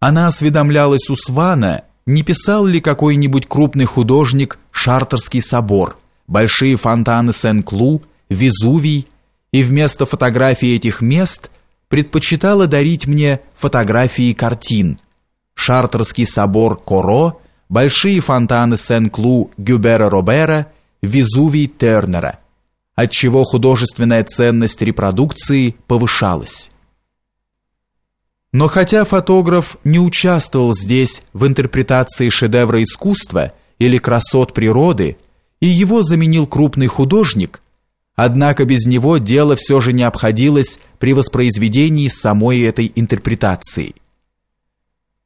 Она осведомлялась у Свана, не писал ли какой-нибудь крупный художник Шартерский собор, большие фонтаны Сен-Клу, Везувий, и вместо фотографий этих мест предпочитала дарить мне фотографии картин. Шартерский собор Коро, большие фонтаны Сен-Клу Гюбера Робера, Везувий Тернера, отчего художественная ценность репродукции повышалась. Но хотя фотограф не участвовал здесь в интерпретации шедевра искусства или красот природы, и его заменил крупный художник, однако без него дело все же не обходилось при воспроизведении самой этой интерпретации.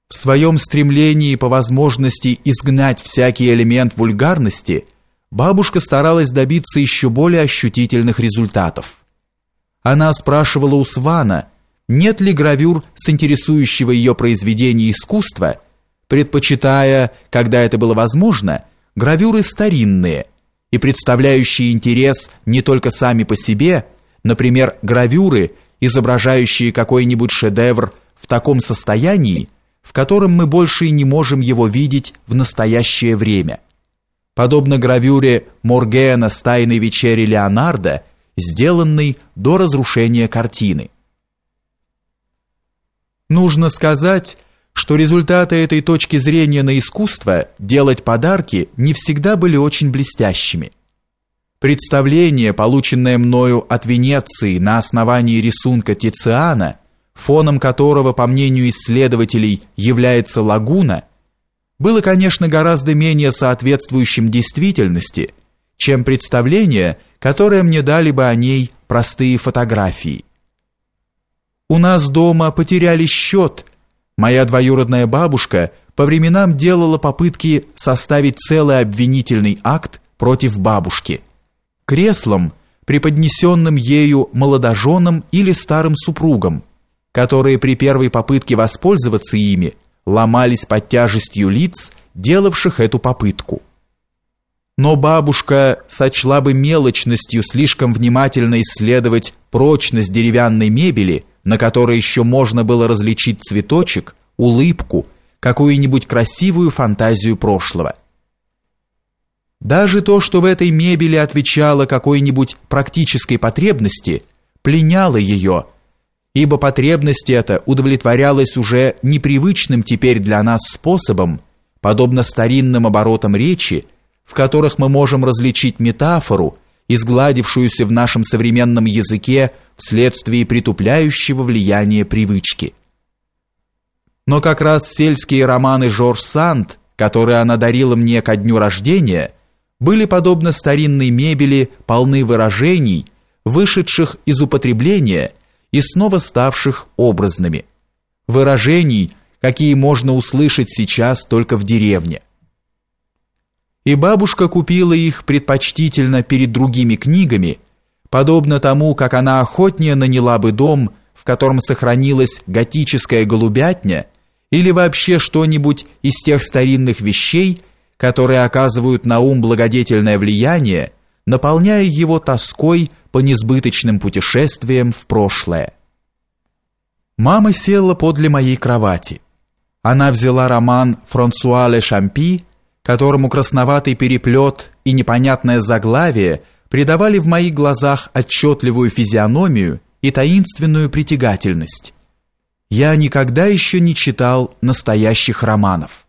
В своем стремлении по возможности изгнать всякий элемент вульгарности, бабушка старалась добиться еще более ощутительных результатов. Она спрашивала у Свана – нет ли гравюр с интересующего ее произведения искусства, предпочитая, когда это было возможно, гравюры старинные и представляющие интерес не только сами по себе, например, гравюры, изображающие какой-нибудь шедевр в таком состоянии, в котором мы больше и не можем его видеть в настоящее время. Подобно гравюре Моргена с «Тайной вечери Леонардо», сделанной до разрушения картины. Нужно сказать, что результаты этой точки зрения на искусство делать подарки не всегда были очень блестящими. Представление, полученное мною от Венеции на основании рисунка Тициана, фоном которого, по мнению исследователей, является лагуна, было, конечно, гораздо менее соответствующим действительности, чем представление, которое мне дали бы о ней простые фотографии. У нас дома потеряли счет. Моя двоюродная бабушка по временам делала попытки составить целый обвинительный акт против бабушки. Креслом, преподнесенным ею молодоженам или старым супругам, которые при первой попытке воспользоваться ими ломались под тяжестью лиц, делавших эту попытку. Но бабушка сочла бы мелочностью слишком внимательно исследовать прочность деревянной мебели – на которой еще можно было различить цветочек, улыбку, какую-нибудь красивую фантазию прошлого. Даже то, что в этой мебели отвечало какой-нибудь практической потребности, пленяло ее, ибо потребность эта удовлетворялась уже непривычным теперь для нас способом, подобно старинным оборотам речи, в которых мы можем различить метафору, изгладившуюся в нашем современном языке вследствие притупляющего влияния привычки. Но как раз сельские романы Жорж Санд, которые она дарила мне ко дню рождения, были подобно старинной мебели полны выражений, вышедших из употребления и снова ставших образными. Выражений, какие можно услышать сейчас только в деревне. И бабушка купила их предпочтительно перед другими книгами – подобно тому, как она охотнее наняла бы дом, в котором сохранилась готическая голубятня или вообще что-нибудь из тех старинных вещей, которые оказывают на ум благодетельное влияние, наполняя его тоской по несбыточным путешествиям в прошлое. Мама села подле моей кровати. Она взяла роман Франсуа Ле Шампи, которому красноватый переплет и непонятное заглавие – придавали в моих глазах отчетливую физиономию и таинственную притягательность. Я никогда еще не читал настоящих романов.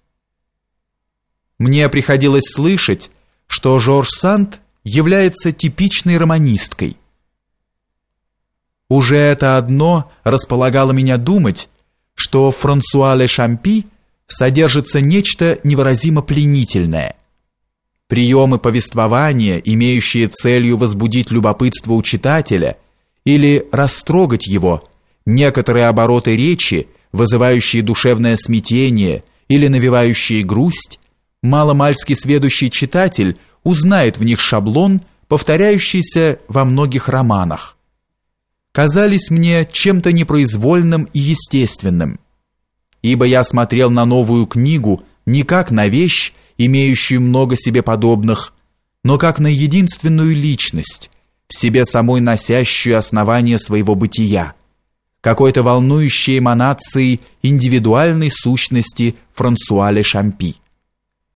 Мне приходилось слышать, что Жорж Санд является типичной романисткой. Уже это одно располагало меня думать, что в Франсуа Шампи содержится нечто невыразимо пленительное – приемы повествования, имеющие целью возбудить любопытство у читателя или растрогать его, некоторые обороты речи, вызывающие душевное смятение или навевающие грусть, маломальски сведущий читатель узнает в них шаблон, повторяющийся во многих романах. Казались мне чем-то непроизвольным и естественным, ибо я смотрел на новую книгу не как на вещь, имеющую много себе подобных, но как на единственную личность, в себе самой носящую основание своего бытия, какой-то волнующей эманацией индивидуальной сущности Франсуа Ле Шампи.